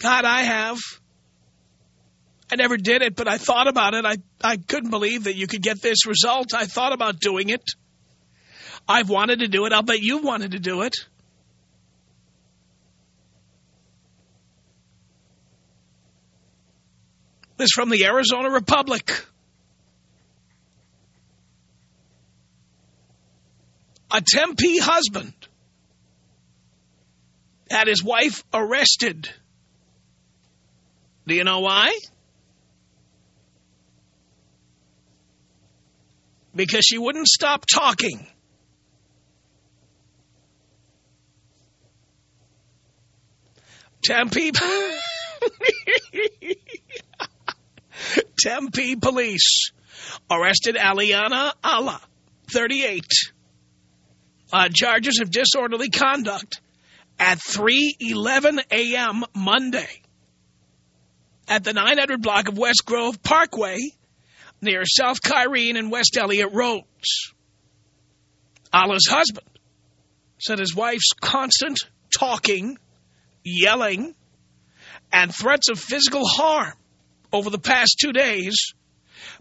God, I have. I never did it, but I thought about it. I, I couldn't believe that you could get this result. I thought about doing it. I've wanted to do it. I'll bet you wanted to do it. This from the Arizona Republic. A Tempe husband had his wife arrested do you know why? Because she wouldn't stop talking. Tempe... Tempe police arrested Aliana Alla, 38, on charges of disorderly conduct at 3.11 a.m. Monday at the 900 block of West Grove Parkway near South Kyrene and West Elliott Roads. Allah's husband said his wife's constant talking, yelling, and threats of physical harm over the past two days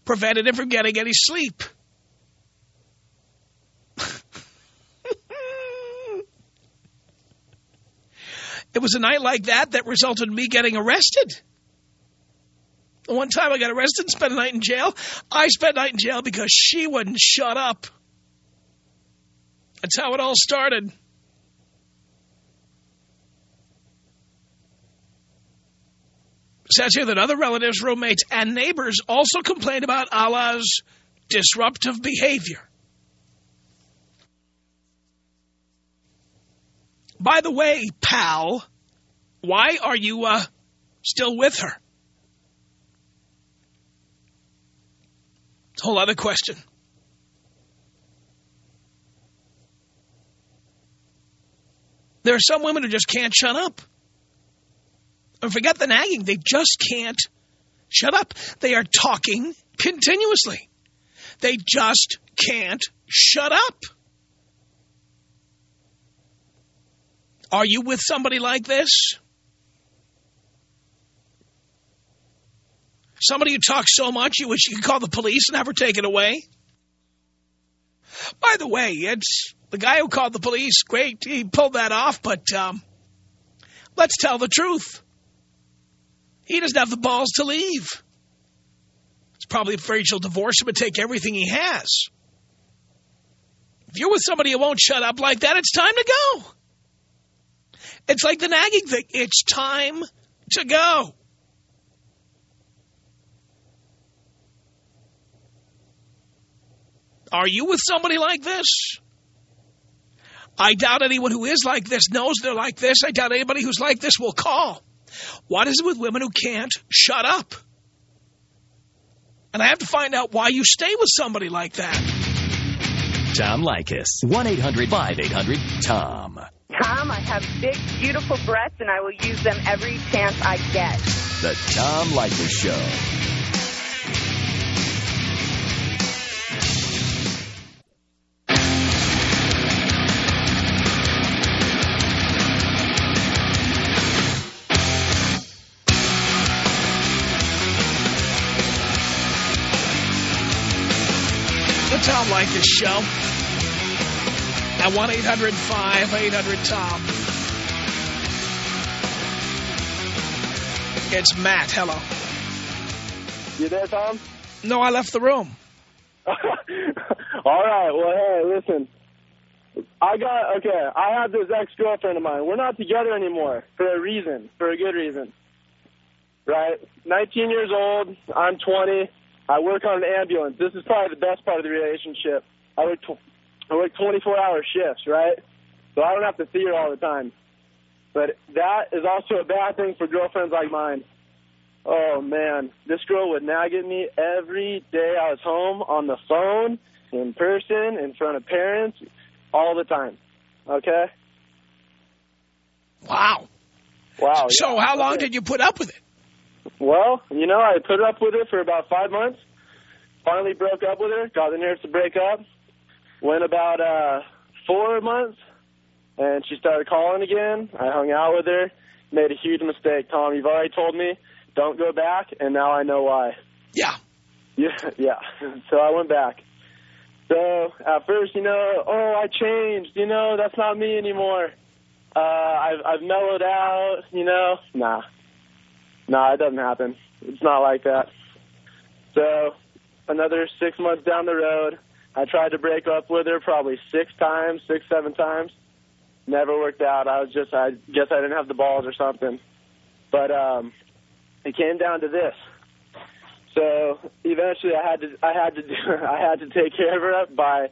prevented him from getting any sleep. it was a night like that that resulted in me getting arrested. One time I got arrested and spent a night in jail. I spent a night in jail because she wouldn't shut up. That's how it all started. Says here that other relatives, roommates, and neighbors also complained about Allah's disruptive behavior. By the way, pal, why are you uh, still with her? Whole other question. There are some women who just can't shut up. And forget the nagging. They just can't shut up. They are talking continuously. They just can't shut up. Are you with somebody like this? Somebody who talks so much you wish you could call the police and have her taken away? By the way, it's the guy who called the police. Great, he pulled that off, but um, let's tell the truth. He doesn't have the balls to leave. It's probably afraid she'll divorce him and take everything he has. If you're with somebody who won't shut up like that, it's time to go. It's like the nagging thing. It's time to go. Are you with somebody like this? I doubt anyone who is like this knows they're like this. I doubt anybody who's like this will call. What is it with women who can't shut up? And I have to find out why you stay with somebody like that. Tom Leykis. 1-800-5800-TOM. Tom, I have big, beautiful breasts, and I will use them every chance I get. The Tom Leykis Show. Tom Leykis show at 1-800-5800-TOM. It's Matt. Hello. You there, Tom? No, I left the room. All right. Well, hey, listen. I got okay. I have this ex-girlfriend of mine. We're not together anymore for a reason, for a good reason. Right? 19 years old. I'm 20. I work on an ambulance. This is probably the best part of the relationship. I work tw- I work 24-hour shifts, right? So I don't have to see her all the time. But that is also a bad thing for girlfriends like mine. Oh man, this girl would nag at me every day I was home on the phone, in person, in front of parents, all the time. Okay? Wow. Wow. So yeah. how long Okay. did you put up with it? Well, you know, I put up with it for about five months. Finally broke up with her, got the nerves to break up. Went about uh four months, and she started calling again. I hung out with her. Made a huge mistake, Tom. You've already told me. Don't go back, and now I know why. Yeah. Yeah, yeah. So I went back. So at first, you know, oh, I changed. You know, that's not me anymore. Uh, I've I've mellowed out. You know, nah, nah, it doesn't happen. It's not like that. So another six months down the road, I tried to break up with her probably six times, six seven times. Never worked out. I was just, I guess I didn't have the balls or something. But um, it came down to this. So eventually, I had to I had to do, I had to take care of her by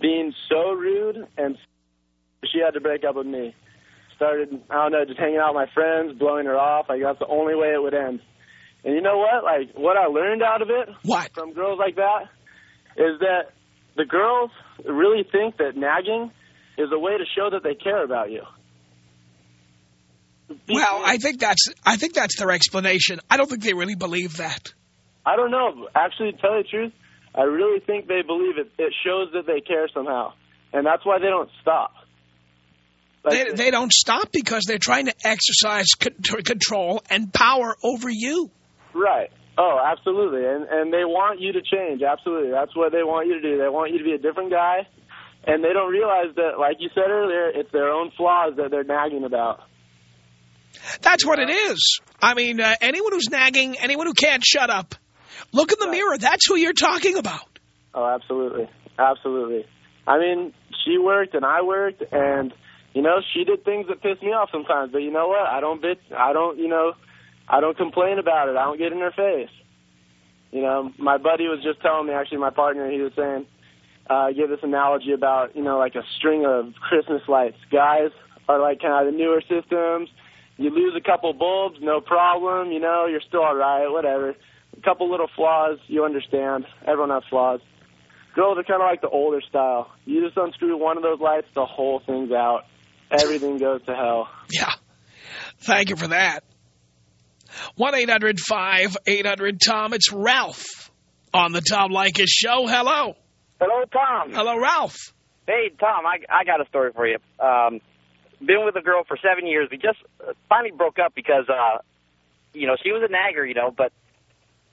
being so rude, and she had to break up with me. Started I don't know, just hanging out with my friends, blowing her off. Like that's the only way it would end. And you know what? Like what I learned out of it What? from girls like that is that the girls really think that nagging is a way to show that they care about you. Well, I think that's I think that's their explanation. I don't think they really believe that. I don't know. Actually, to tell you the truth, I really think they believe it. It shows that they care somehow, and that's why they don't stop. They, they don't stop because they're trying to exercise control and power over you. right. Oh, absolutely, and and they want you to change. Absolutely, that's what they want you to do. They want you to be a different guy, and they don't realize that, like you said earlier, it's their own flaws that they're nagging about. That's what it is. I mean, uh, anyone who's nagging, anyone who can't shut up, look in the mirror. That's who you're talking about. Oh, absolutely, absolutely. I mean, she worked and I worked, and you know, she did things that pissed me off sometimes. But you know what? I don't bitch. I don't, you know, I don't complain about it. I don't get in her face. You know, my buddy was just telling me, actually, my partner, he was saying, uh, give this analogy about, you know, like a string of Christmas lights. Guys are like kind of the newer systems. You lose a couple bulbs, no problem. You know, you're still all right, whatever. A couple little flaws, you understand. Everyone has flaws. Girls are kind of like the older style. You just unscrew one of those lights, the whole thing's out. Everything goes to hell. Yeah. Thank you for that. 1-800-5800-TOM. It's Ralph on the Tom Leykis Show. Hello. Hello, Tom. Hello, Ralph. Hey, Tom, I, I got a story for you. Um, been with a girl for seven years. We just uh, finally broke up because, uh, you know, she was a nagger, you know, but,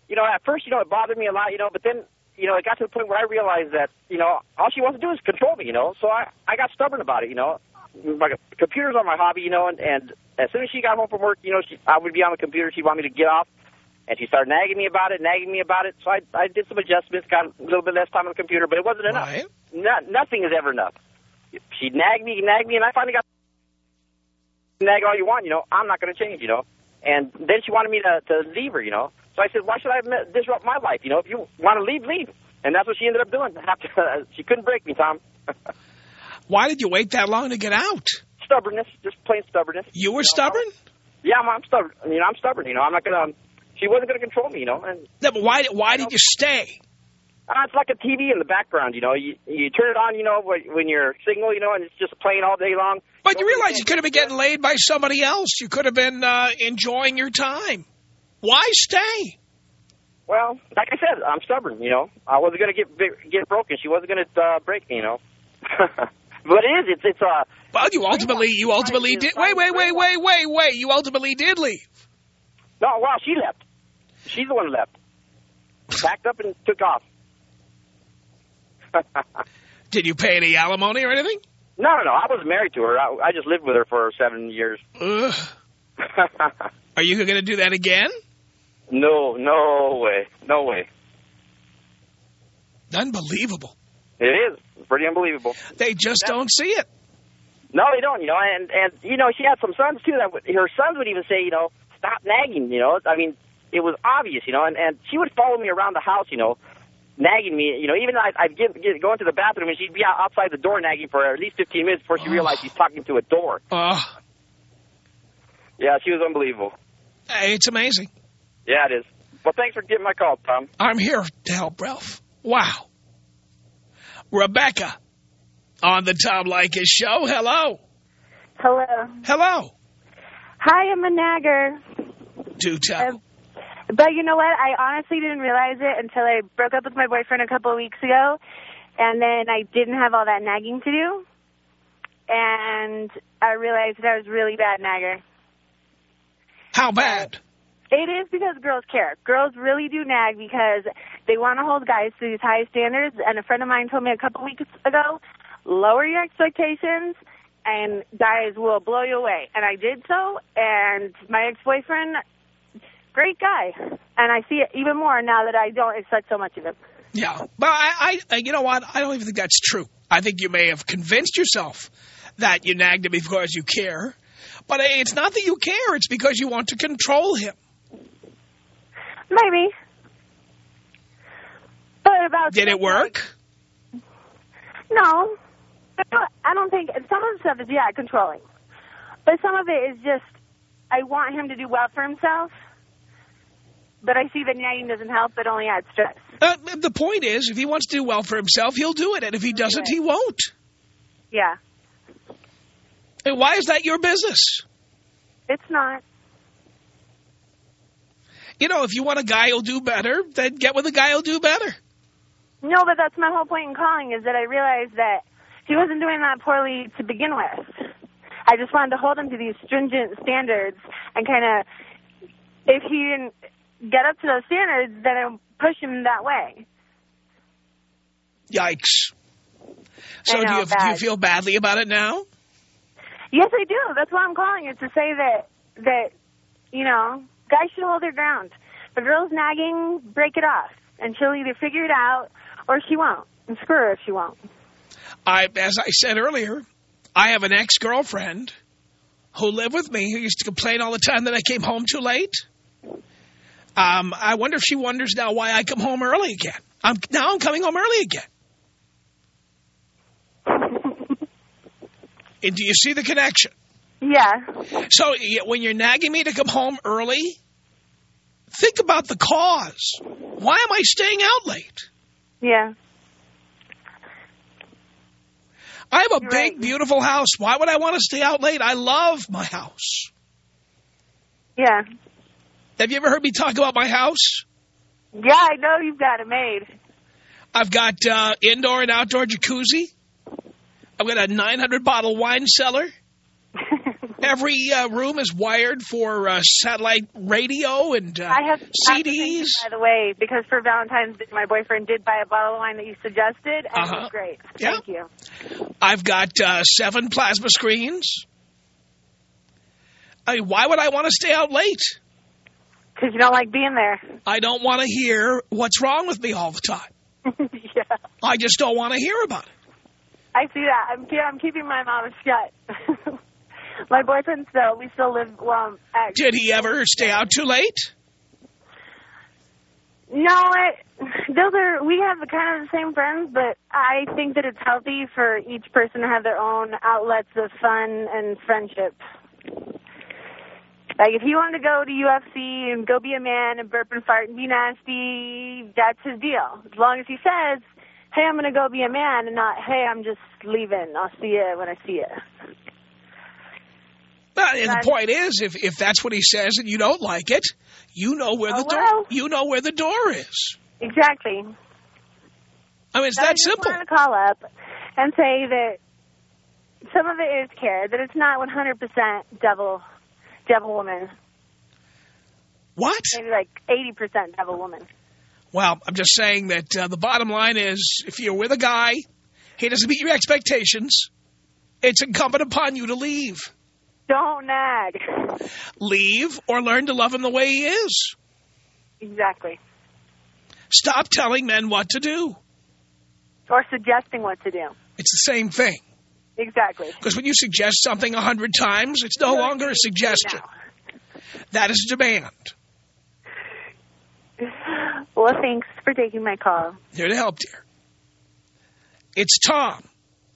you know, at first, you know, it bothered me a lot, you know, but then, you know, it got to the point where I realized that, you know, all she wants to do is control me, you know, so I, I got stubborn about it, you know. My computers are my hobby, you know, and, and as soon as she got home from work, you know, she, I would be on the computer, she'd want me to get off, and she started nagging me about it, nagging me about it, so I, I did some adjustments, got a little bit less time on the computer, but it wasn't enough. Right. No, nothing is ever enough. She nagged nag me, nagged me, and I finally got nag all you want, you know. I'm not going to change, you know. And then she wanted me to to leave her, you know. So I said, why should I disrupt my life, you know? If you want to leave, leave. And that's what she ended up doing. After she couldn't break me, Tom. Why did you wait that long to get out? stubbornness, just plain stubbornness. You were know, stubborn? Yeah, I'm, I'm stubborn. You know, I'm stubborn. You know, I'm not gonna. She wasn't gonna control me, you know. And No, but why, why did you stay? uh, it's like a TV in the background, you know. You you turn it on, you know, when, when you're single, you know, and it's just playing all day long. But you realize you could have been getting laid by somebody else. You could have been uh, enjoying your time. Why stay? Well, like I said, I'm stubborn. You know, I wasn't gonna get bi- get broken. She wasn't gonna uh, break me. You know, but it is. It's it's uh. Well, you ultimately, you ultimately did. Wait, wait, wait, wait, wait, wait. You ultimately did leave. No, wow, she left. She's the one who left. Packed up and took off. Did you pay any alimony or anything? No, no, no. I was married to her. I, I just lived with her for seven years. Ugh. Are you going to do that again? no, no way, no way. Unbelievable. It is. It's pretty unbelievable. They just don't see it. No, they don't, you know, and, and you know, she had some sons, too, that would, her sons would even say, you know, stop nagging, you know. I mean, it was obvious, you know, and, and she would follow me around the house, you know, nagging me, you know, even I'd, I'd get, get, go into the bathroom and she'd be out, outside the door nagging for at least 15 minutes before she realized she's talking to a door. Oh, Yeah, she was unbelievable. it's amazing. Yeah, it is. Well, thanks for getting my call, Tom. I'm here to help Ralph. Wow. Rebecca on the Tom Leykis show. Hello. Hello. Hello. Hi, I'm a nagger. Do tell. Um, But you know what? I honestly didn't realize it until I broke up with my boyfriend a couple of weeks ago. And then I didn't have all that nagging to do. And I realized that I was really bad nagger. How bad? It is because girls care. Girls really do nag because they want to hold guys to these high standards. And a friend of mine told me a couple weeks ago, lower your expectations and guys will blow you away. And I did so, and my ex-boyfriend, great guy. And I see it even more now that I don't expect so much of him. Yeah. But I, I, you know what? I don't even think that's true. I think you may have convinced yourself that you nagged him because you care. But it's not that you care. It's because you want to control him. Maybe. But about Did it work? No. I don't think some of the stuff is yeah, controlling. But some of it is just I want him to do well for himself. But I see that nagging doesn't help, it only adds stress. Uh, the point is, if he wants to do well for himself, he'll do it. And if he doesn't, he won't. Yeah. And why is that your business? It's not. You know, if you want a guy who'll do better, then get with a guy who'll do better. No, but that's my whole point in calling is that I realized that he wasn't doing that poorly to begin with. I just wanted to hold him to these stringent standards and kind of, if he didn't get up to those standards, then I push him that way. Yikes. So I do, know, you, do you feel badly about it now? Yes, I do. That's why I'm calling is to say that that you know guys should hold their ground. If a girl's nagging, break it off, and she'll either figure it out or she won't. And screw her if she won't. I, as I said earlier, I have an ex-girlfriend who lived with me who used to complain all the time that I came home too late. Um, I wonder if she wonders now why I come home early again. I'm now I'm coming home early again. And do you see the connection? Yeah. So when you're nagging me to come home early, think about the cause. Why am I staying out late? Yeah. I have a You're big, right. beautiful house. Why would I want to stay out late? I love my house. Yeah. Have you ever heard me talk about my house? Yeah, I know you've got it made. I've got uh, indoor and outdoor jacuzzi. I've got a 900-bottle wine cellar. Every uh, room is wired for uh, satellite radio and uh, I have I have to thank you, CDs. by the way, because for Valentine's Day, my boyfriend did buy a bottle of wine that you suggested, and Uh-huh. was great. Yeah. Thank you. I've got uh, seven plasma screens. I mean, why would I want to stay out late? Because you don't like being there. I don't want to hear what's wrong with me all the time. yeah. I just don't want to hear about it. I see that. I'm I'm keeping my mouth shut. my boyfriend still we still live well. At, Did he ever stay out too late? No, I, those are we have the kind of the same friends, but I think that it's healthy for each person to have their own outlets of fun and friendship. Like if he wanted to go to UFC and go be a man and burp and fart and be nasty, that's his deal. As long as he says, "Hey, I'm going to go be a man," and not, "Hey, I'm just leaving. I'll see you when I see you." Well, and the point is, if if that's what he says and you don't like it, you know where the Oh, door well. you know where the door is. Exactly. I mean, it's that simple. I that just simple. want to call up and say that some of it is care, that it's not 100% devil, devil woman. What? Maybe like 80% devil woman. Well, I'm just saying that uh, the bottom line is, if you're with a guy, he doesn't meet your expectations, it's incumbent upon you to leave. Don't nag. Leave or learn to love him the way he is. Exactly. Stop telling men what to do. Or suggesting what to do. It's the same thing. Exactly. Because when you suggest something a hundred times, it's no longer a suggestion. That is a demand. Well, thanks for taking my call. Here to help, dear. It's Tom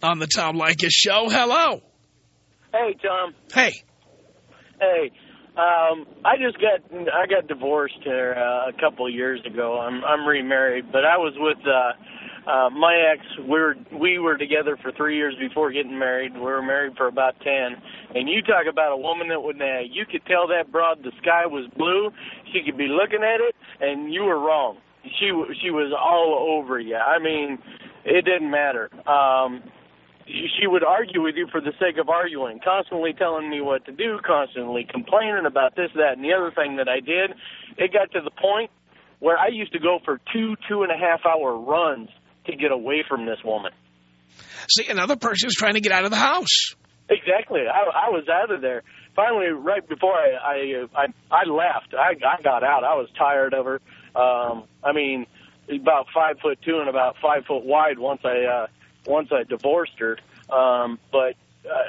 on the Tom Leykis Show. Hello. Hey, Tom. Hey. Hey, um, I just got I got divorced here uh, a couple of years ago. I'm I'm remarried, but I was with uh, uh, my ex. We were we were together for three years before getting married. We were married for about ten. And you talk about a woman that would nag. You could tell that broad the sky was blue. She could be looking at it, and you were wrong. She she was all over you. I mean, it didn't matter. Um, she would argue with you for the sake of arguing, constantly telling me what to do, constantly complaining about this, that, and the other thing that I did. It got to the point where I used to go for two, two and a half hour runs to get away from this woman. See, another person is trying to get out of the house. Exactly. I, I was out of there. Finally, right before I I I, I left, I, I got out. I was tired of her. Um, I mean, about five foot two and about five foot wide once I uh, once I divorced her. Um, but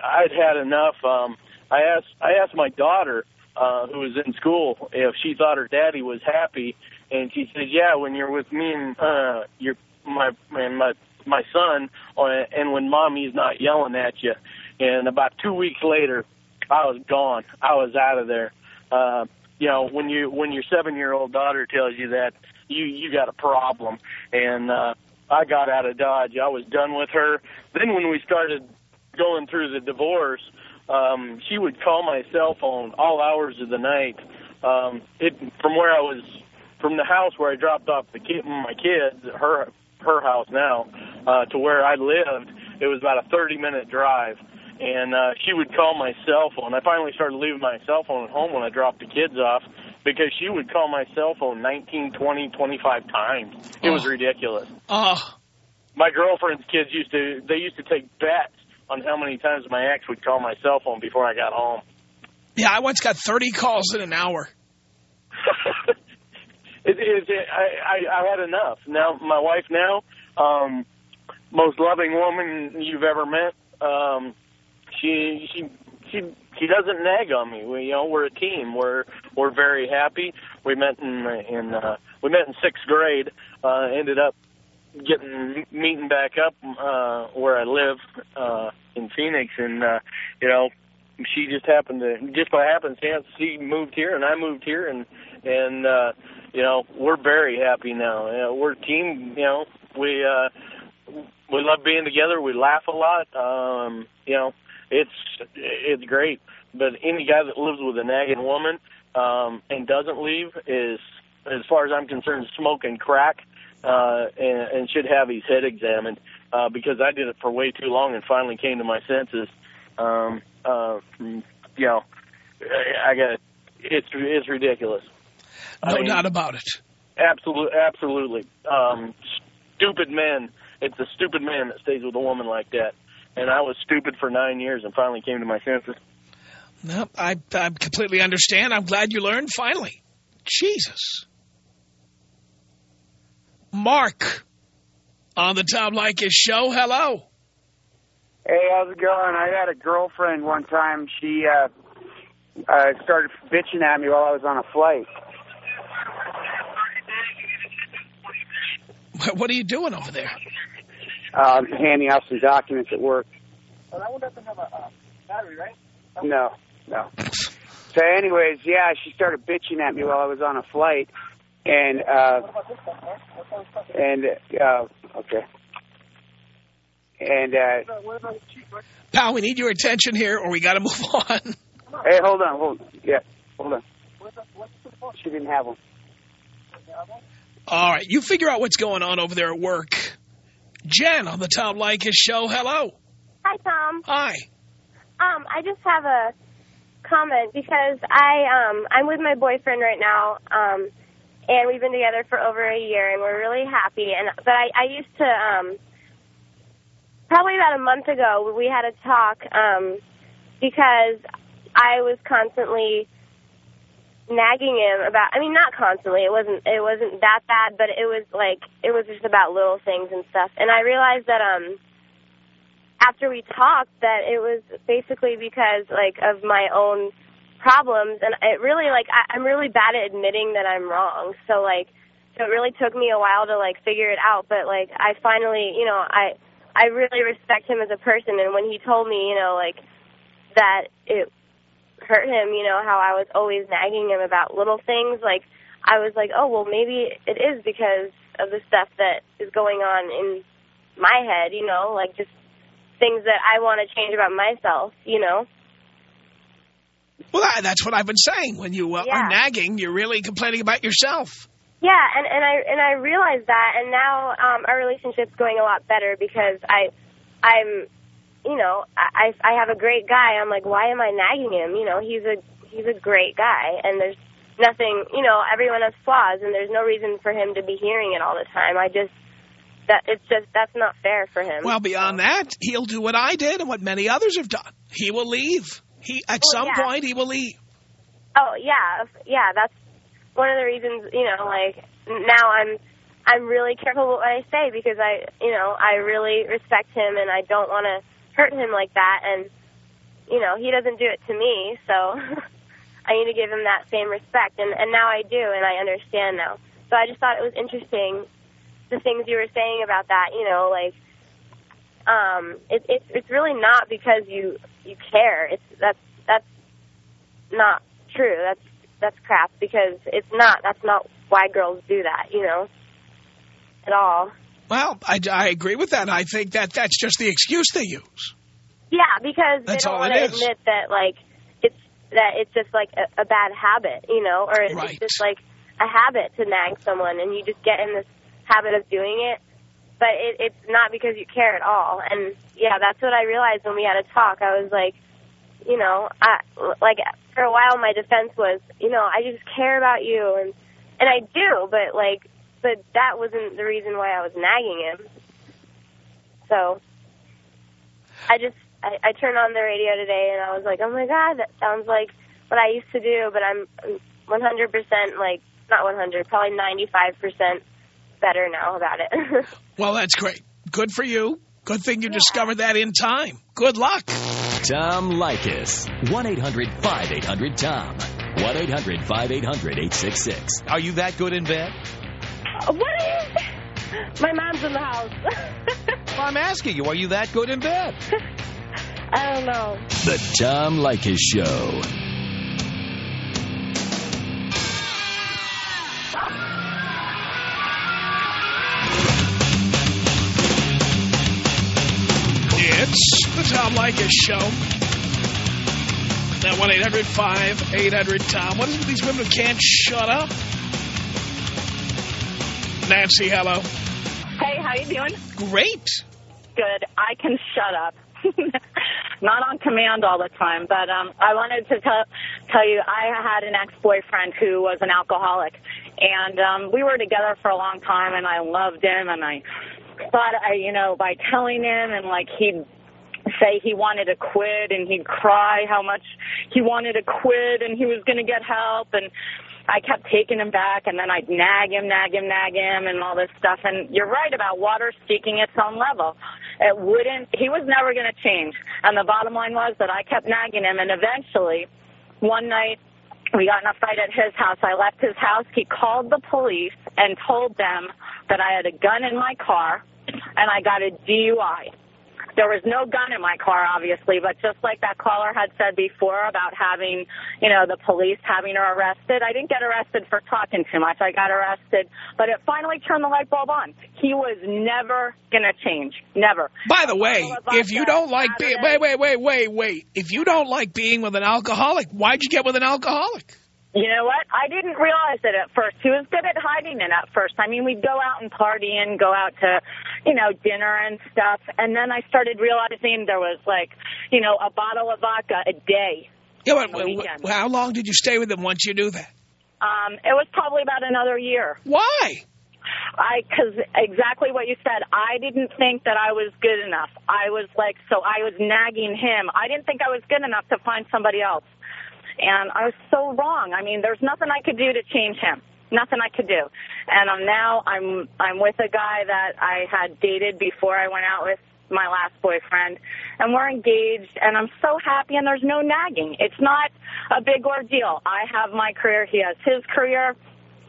I'd had enough. Um, I asked I asked my daughter, uh, who was in school, if she thought her daddy was happy, and she said, "Yeah, when you're with me and uh, your my and my my son, and when mommy's not yelling at you." And about two weeks later, I was gone. I was out of there. Uh, you know, when you when your seven year old daughter tells you that, you you got a problem. And uh, I got out of Dodge. I was done with her. Then when we started going through the divorce, um, she would call my cell phone all hours of the night. Um, it from where I was, from the house where I dropped off the kid, my kids, her her house now, uh, to where I lived. It was about a 30 minute drive. And uh, she would call my cell phone. I finally started leaving my cell phone at home when I dropped the kids off because she would call my cell phone 19, 20, 25 times. It was Oh. ridiculous. Oh, My girlfriend's kids used to, they used to take bets on how many times my ex would call my cell phone before I got home. yeah, I once got 30 calls in an hour. it, it, it, I, I, I had enough. Now, my wife now, um, most loving woman you've ever met. Um, she, she, she, she doesn't nag on me. We, you know, we're a team. We're, we're very happy. We met in, in, uh, we met in sixth grade. Uh, ended up getting meeting back up uh, where I live uh, in Phoenix, and uh, you know, she just happened to just by happenstance she moved here and I moved here, and and uh, you know we're very happy now. You know, we're a team. You know, we uh, we love being together. We laugh a lot. Um, you know, it's it's great. But any guy that lives with a nagging woman um, and doesn't leave is, as far as I'm concerned, smoking crack uh, and, and should have his head examined uh, because I did it for way too long and finally came to my senses. Um, uh, you know, I, got it's it's ridiculous. No I mean, doubt about it. Absolutely, absolutely. Um, stupid men. It's a stupid man that stays with a woman like that. And I was stupid for nine years and finally came to my senses. No, I, I completely understand. I'm glad you learned finally. Jesus. Mark on the Tom Leykis show. Hello. Hey, how's it going? I had a girlfriend one time. She uh, uh, started bitching at me while I was on a flight. What are you doing over there? Um, handing out some documents at work. Oh, that one doesn't have a uh, battery, right? No, no. So, anyways, yeah, she started bitching at me while I was on a flight, and uh, and uh, okay, and uh, Pal, we need your attention here or we got to move on. hey, hold on, hold, on. yeah, hold on. She didn't have one. All right, you figure out what's going on over there at work. Jen on the Tom Leykis show. Hello. Hi, Tom. Hi. Um, I just have a comment because I um I'm with my boyfriend right now, um, and we've been together for over a year, and we're really happy. And but I I used to um probably about a month ago we had a talk um because I was constantly nagging him about I mean not constantly. It wasn't it wasn't that bad but it was like it was just about little things and stuff. And I realized that um after we talked that it was basically because like of my own problems. And it really like I, I'm really bad at admitting that I'm wrong. So like so it really took me a while to like figure it out. But like I finally you know I I really respect him as a person. And when he told me you know like that it hurt him, you know, how I was always nagging him about little things. Like, I was like, oh, well, maybe it is because of the stuff that is going on in my head, you know, like just things that I want to change about myself, you know. Well, that's what I've been saying. When you uh, Yeah. are nagging, you're really complaining about yourself. Yeah, and and I and I realized that, and now um, our relationship's going a lot better because I, I'm, you know, I I have a great guy. I'm like, why am I nagging him? You know, he's a he's a great guy, and there's nothing. You know, everyone has flaws, and there's no reason for him to be hearing it all the time. I just that it's just that's not fair for him. Well, beyond that, he'll do what I did and what many others have done. He will leave. He At Well, some yeah. point, he will leave. Oh yeah, yeah. That's one of the reasons. You know, like now I'm I'm really careful what I say because I, you know, I really respect him and I don't want to hurt him like that. And you know, he doesn't do it to me, so I need to give him that same respect. And and now I do, and I understand now. So I just thought it was interesting the things you were saying about that. You know, like um, it, it's it's really not because you you care. It's that's that's not true. That's that's crap because it's not. That's not why girls do that. You know, at all. Well, I, I agree with that. I think that that's just the excuse they use. Yeah, because That's they don't want to admit that like it's that it's just like a, a bad habit, you know, or it's Right. just like a habit to nag someone, and you just get in this habit of doing it. But it, it's not because you care at all. And yeah, that's what I realized when we had a talk. I was like, you know, I like for a while my defense was, you know, I just care about you, and and I do, but like, but that wasn't the reason why I was nagging him. So I just I, I turned on the radio today and I was like, oh my god, that sounds like what I used to do, but I'm 100% like not 100, probably 95% better now about it. Well, that's great. Good for you. Good thing you discovered that in time. Good luck. Tom Leykis. 1-800-5800-TOM. 1-800-5800-866. Are you that good in bed? What is? My mom's in the house. Well, I'm asking you, are you that good in bed? I don't know. The Tom Leykis Show. It's the Tom Leykis Show. Now, 1-800-5800-TOM. What is it with these women who can't shut up? Nancy, hello. Hey, how you doing? Great. Good. I can shut up. Not on command all the time, but um, I wanted to tell tell you I had an ex-boyfriend who was an alcoholic, and um, we were together for a long time, and I loved him, and I thought I, you know, by telling him and like he'd say he wanted to quit and he'd cry how much he wanted to quit and he was going to get help and I kept taking him back and then I'd nag him, nag him, nag him and all this stuff. And you're right about water seeking its own level. It wouldn't, he was never going to change. And the bottom line was that I kept nagging him and eventually one night we got in a fight at his house. I left his house. He called the police and told them that I had a gun in my car and I got a DUI. There was no gun in my car, obviously, but just like that caller had said before about having, you know, the police having her arrested, I didn't get arrested for talking too much. I got arrested, but it finally turned the light bulb on. He was never going to change. Never. By the way, if you don't like being... Wait, wait, wait, wait, wait. If you don't like being with an alcoholic, why'd you get with an alcoholic? You know what? I didn't realize it at first. He was good at hiding it at first. I mean, we'd go out and party and go out to, you know, dinner and stuff. And then I started realizing there was like, you know, a bottle of vodka a day. Yeah, but, how long did you stay with him once you knew that? Um, it was probably about another year. Why? I, because exactly what you said, I didn't think that I was good enough. I was like, so I was nagging him. I didn't think I was good enough to find somebody else. And I was so wrong. I mean, there's nothing I could do to change him. Nothing I could do. And um, now I'm I'm with a guy that I had dated before I went out with my last boyfriend, and we're engaged, and I'm so happy, and there's no nagging. It's not a big ordeal. I have my career, he has his career.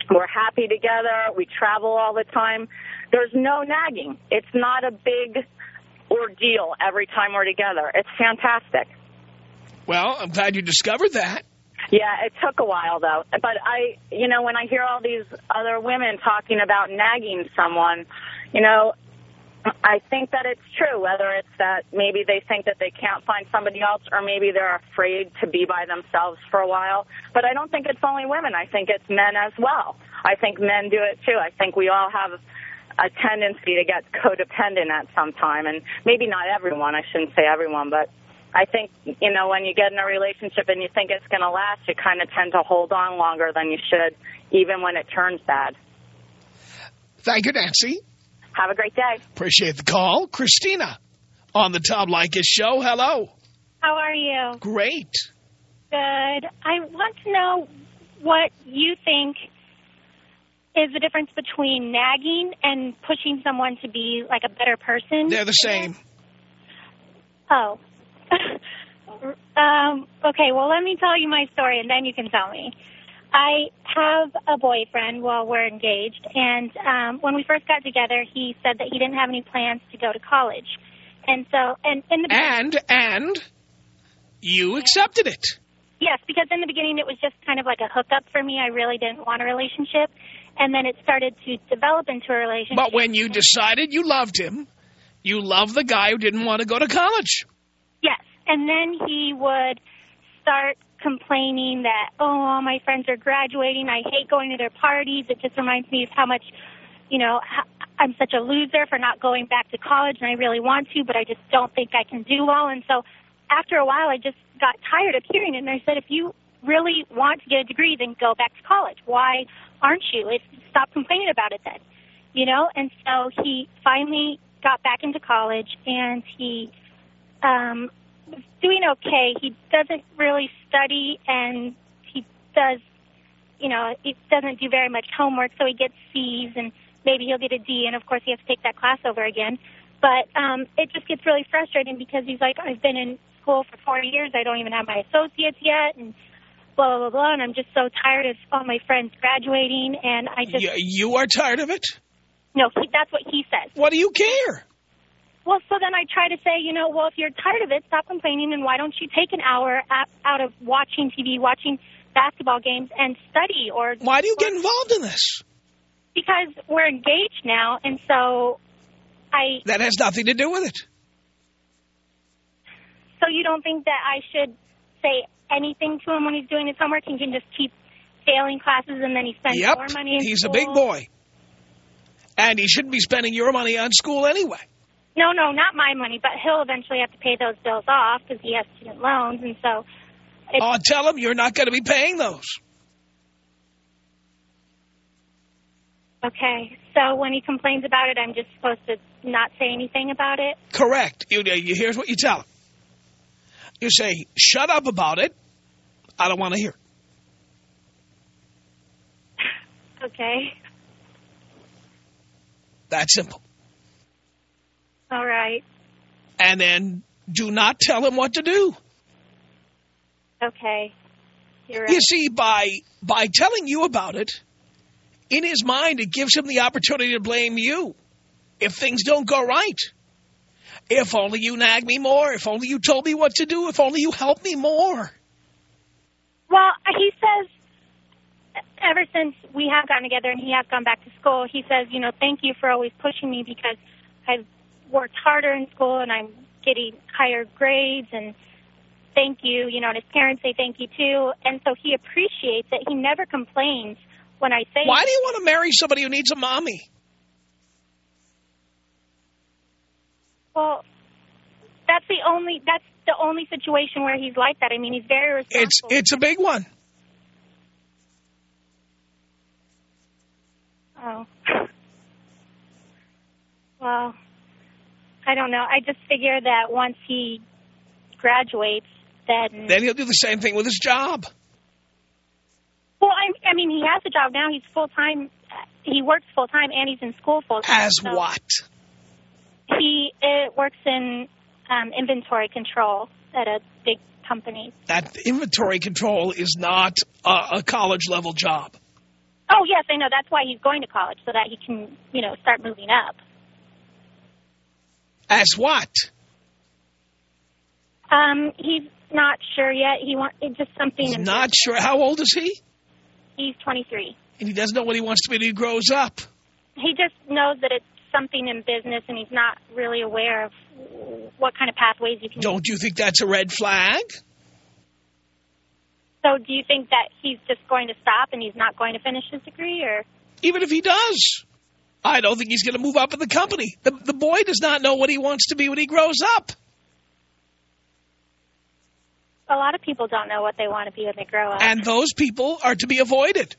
We're happy together. We travel all the time. There's no nagging. It's not a big ordeal every time we're together. It's fantastic. Well, I'm glad you discovered that. Yeah, it took a while, though. But I, you know, when I hear all these other women talking about nagging someone, you know, I think that it's true, whether it's that maybe they think that they can't find somebody else or maybe they're afraid to be by themselves for a while. But I don't think it's only women. I think it's men as well. I think men do it, too. I think we all have a tendency to get codependent at some time. And maybe not everyone. I shouldn't say everyone, but I think, you know, when you get in a relationship and you think it's going to last, you kind of tend to hold on longer than you should, even when it turns bad. Thank you, Nancy. Have a great day. Appreciate the call. Christina on the Tom Leykis show. Hello. How are you? Great. Good. I want to know what you think is the difference between nagging and pushing someone to be like a better person. They're the same. Oh. um, okay, well, let me tell you my story, and then you can tell me. I have a boyfriend while we're engaged, and um, when we first got together, he said that he didn't have any plans to go to college. And so, and in the And, and, you accepted it. Yes, because in the beginning it was just kind of like a hookup for me. I really didn't want a relationship. And then it started to develop into a relationship. But when you decided you loved him, you loved the guy who didn't want to go to college. And then he would start complaining that, oh, all my friends are graduating. I hate going to their parties. It just reminds me of how much, you know, I'm such a loser for not going back to college, and I really want to, but I just don't think I can do well. And so after a while, I just got tired of hearing it, and I said, if you really want to get a degree, then go back to college. Why aren't you? If, stop complaining about it then, you know? And so he finally got back into college, and he um, was doing okay. He doesn't really study, and he does, you know, he doesn't do very much homework, so he gets C's, and maybe he'll get a D, and of course he has to take that class over again. But um, it just gets really frustrating because he's like, I've been in school for four years. I don't even have my associates yet, and blah, blah, blah, blah. And I'm just so tired of all my friends graduating, and I just... You, you are tired of it? No, he, that's what he says. What do you care? Well, so then I try to say, you know, well, if you're tired of it, stop complaining, and why don't you take an hour out of watching TV, watching basketball games, and study? Or Why do you get involved in this? Because we're engaged now, and so I... That has nothing to do with it. So you don't think that I should say anything to him when he's doing his homework? He can just keep failing classes and then he spends Yep, more money in he's school? a big boy. And he shouldn't be spending your money on school anyway. No, no, not my money, but he'll eventually have to pay those bills off because he has student loans, and so... Oh, tell him you're not going to be paying those. Okay, so when he complains about it, I'm just supposed to not say anything about it? Correct. You, you, here's what you tell him. You say, shut up about it. I don't want to hear it. Okay, That's simple. All right, And then do not tell him what to do. okay. Right. You see, by by telling you about it, in his mind, it gives him the opportunity to blame you if things don't go right. If only you nag me more. If only you told me what to do. If only you helped me more. Well, he says ever since we have gotten together and he has gone back to school, he says, you know, thank you for always pushing me because I've worked harder in school and I'm getting higher grades and thank you, you know, and his parents say thank you too. And so he appreciates it. He never complains when I say Why do you want to marry somebody who needs a mommy? Well, that's the only that's the only situation where he's like that. I mean, he's very responsible. It's it's a big one. Oh. Well, I don't know. I just figure that once he graduates, then... Then he'll do the same thing with his job. Well, I, I mean, he has a job now. He's full-time. He works full-time, and he's in school full-time. As so what? He uh, works in um, inventory control at a big company. That inventory control is not a, a college-level job. Oh, yes, I know. That's why he's going to college, so that he can, you know, start moving up. As what? Um, he's not sure yet. He wants it's just something. He's not sure. How old is he? He's 23. And he doesn't know what he wants to be when he grows up. He just knows that it's something in business, and he's not really aware of what kind of pathways you can. Don't you think that's a red flag? So, do you think that he's just going to stop and he's not going to finish his degree, or? Even if he does. I don't think he's going to move up in the company. The, the boy does not know what he wants to be when he grows up. A lot of people don't know what they want to be when they grow up. And those people are to be avoided.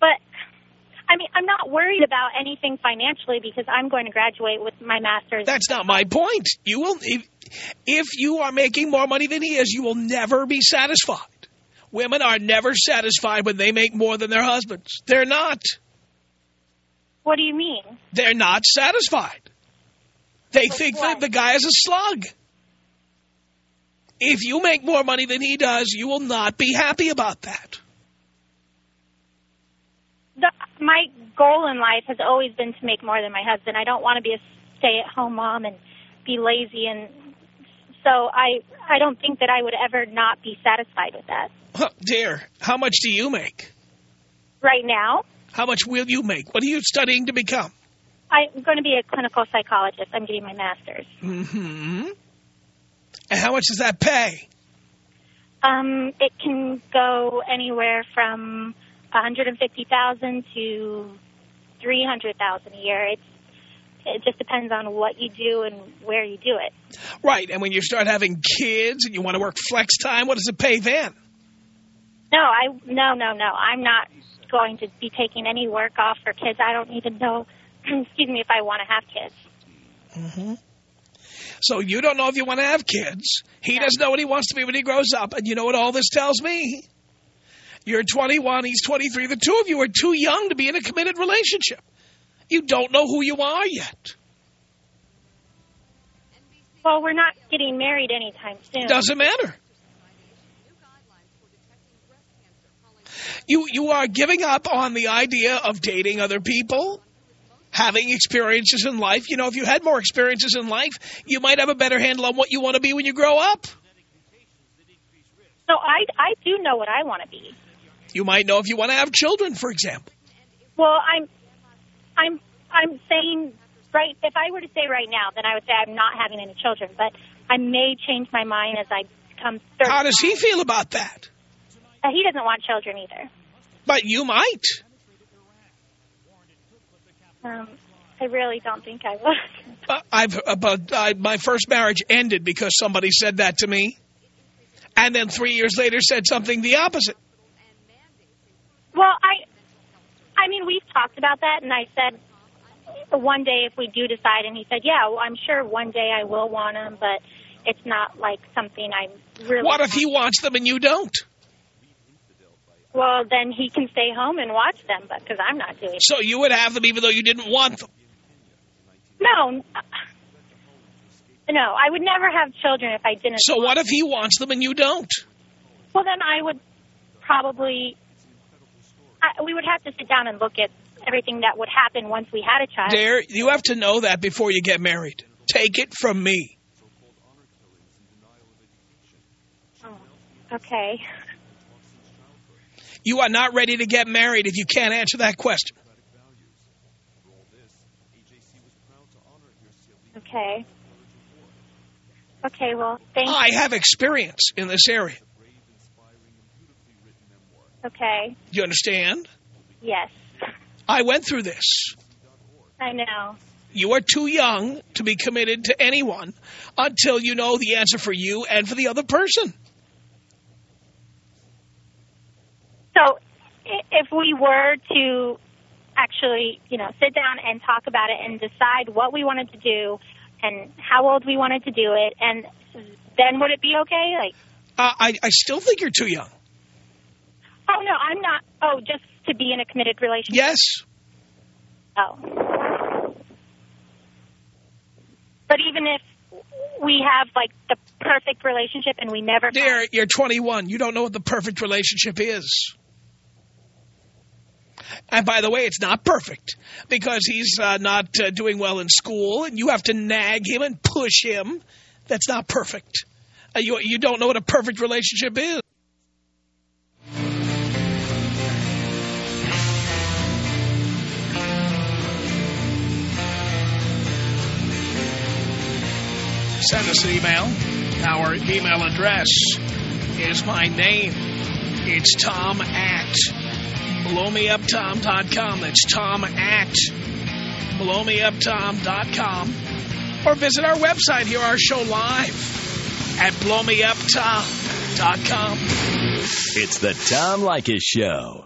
But, I mean, I'm not worried about anything financially because I'm going to graduate with my master's. That's not my point. You will, if, if you are making more money than he is, you will never be satisfied. Women are never satisfied when they make more than their husbands. They're not. What do you mean? They're not satisfied. They think that the guy is a slug. If you make more money than he does, you will not be happy about that. The, my goal in life has always been to make more than my husband. I don't want to be a stay-at-home mom and be lazy, and so I I don't think that I would ever not be satisfied with that. Huh, dear, how much do you make? Right now, How much will you make? What are you studying to become? I'm going to be a clinical psychologist. I'm getting my master's. Mm-hmm. And how much does that pay? Um, it can go anywhere from 150,000 to 300,000 a year. It's it just depends on what you do and where you do it. Right, and when you start having kids and you want to work flex time, what does it pay then? No, I no no no. I'm not going to be taking any work off for kids. I don't even know. excuse me, if I want to have kids. Mm-hmm. So you don't know if you want to have kids. He doesn't know what he wants to be when he grows up. And you know what all this tells me? You're 21, he's 23. The two of you are too young to be in a committed relationship. You don't know who you are yet. Well, we're not getting married anytime soon. Doesn't matter. You you are giving up on the idea of dating other people, having experiences in life. You know, if you had more experiences in life, you might have a better handle on what you want to be when you grow up. So I I do know what I want to be. You might know if you want to have children, for example. Well, I'm I'm I'm saying right if I were to say right now, then I would say I'm not having any children, but I may change my mind as I become 30. How does he feel about that? Uh, he doesn't want children either. But you might. Um, I really don't think I would. Uh, I've But uh, my first marriage ended because somebody said that to me, and then three years later said something the opposite. Well, I I mean, we've talked about that, and I said one day if we do decide, and he said, yeah, well, I'm sure one day I will want them, but it's not like something I'm really. What if he wants them and you don't? Well, then he can stay home and watch them, but because I'm not doing. it. So you would have them even though you didn't want them. No, no, I would never have children if I didn't. So what if he wants them and you don't? Well, then I would probably. I, we would have to sit down and look at everything that would happen once we had a child. Dare, you have to know that before you get married. Take it from me. Oh, okay. You are not ready to get married if you can't answer that question. Okay. Okay. Well, thank. I have experience in this area. Okay. You understand? Yes, I went through this. I know. You are too young to be committed to anyone until you know the answer for you and for the other person. So, if we were to actually, you know, sit down and talk about it and decide what we wanted to do, and how old we wanted to do it, and then would it be okay? Like, Uh, I, I still think you're too young. Oh no, I'm not. Oh, just to be in a committed relationship. Yes. Oh. But even if we have like the perfect relationship and we never Dear, you're 21. You don't know what the perfect relationship is. And by the way, it's not perfect because he's uh, not uh, doing well in school and you have to nag him and push him. That's not perfect. Uh, you, you don't know what a perfect relationship is. Send us an email. Our email address is my name. It's Tom at blowmeuptom.com. That's Tom at blowmeuptom.com. Or visit our website, hear our show live at blowmeuptom.com. It's the Tom Leykis Show.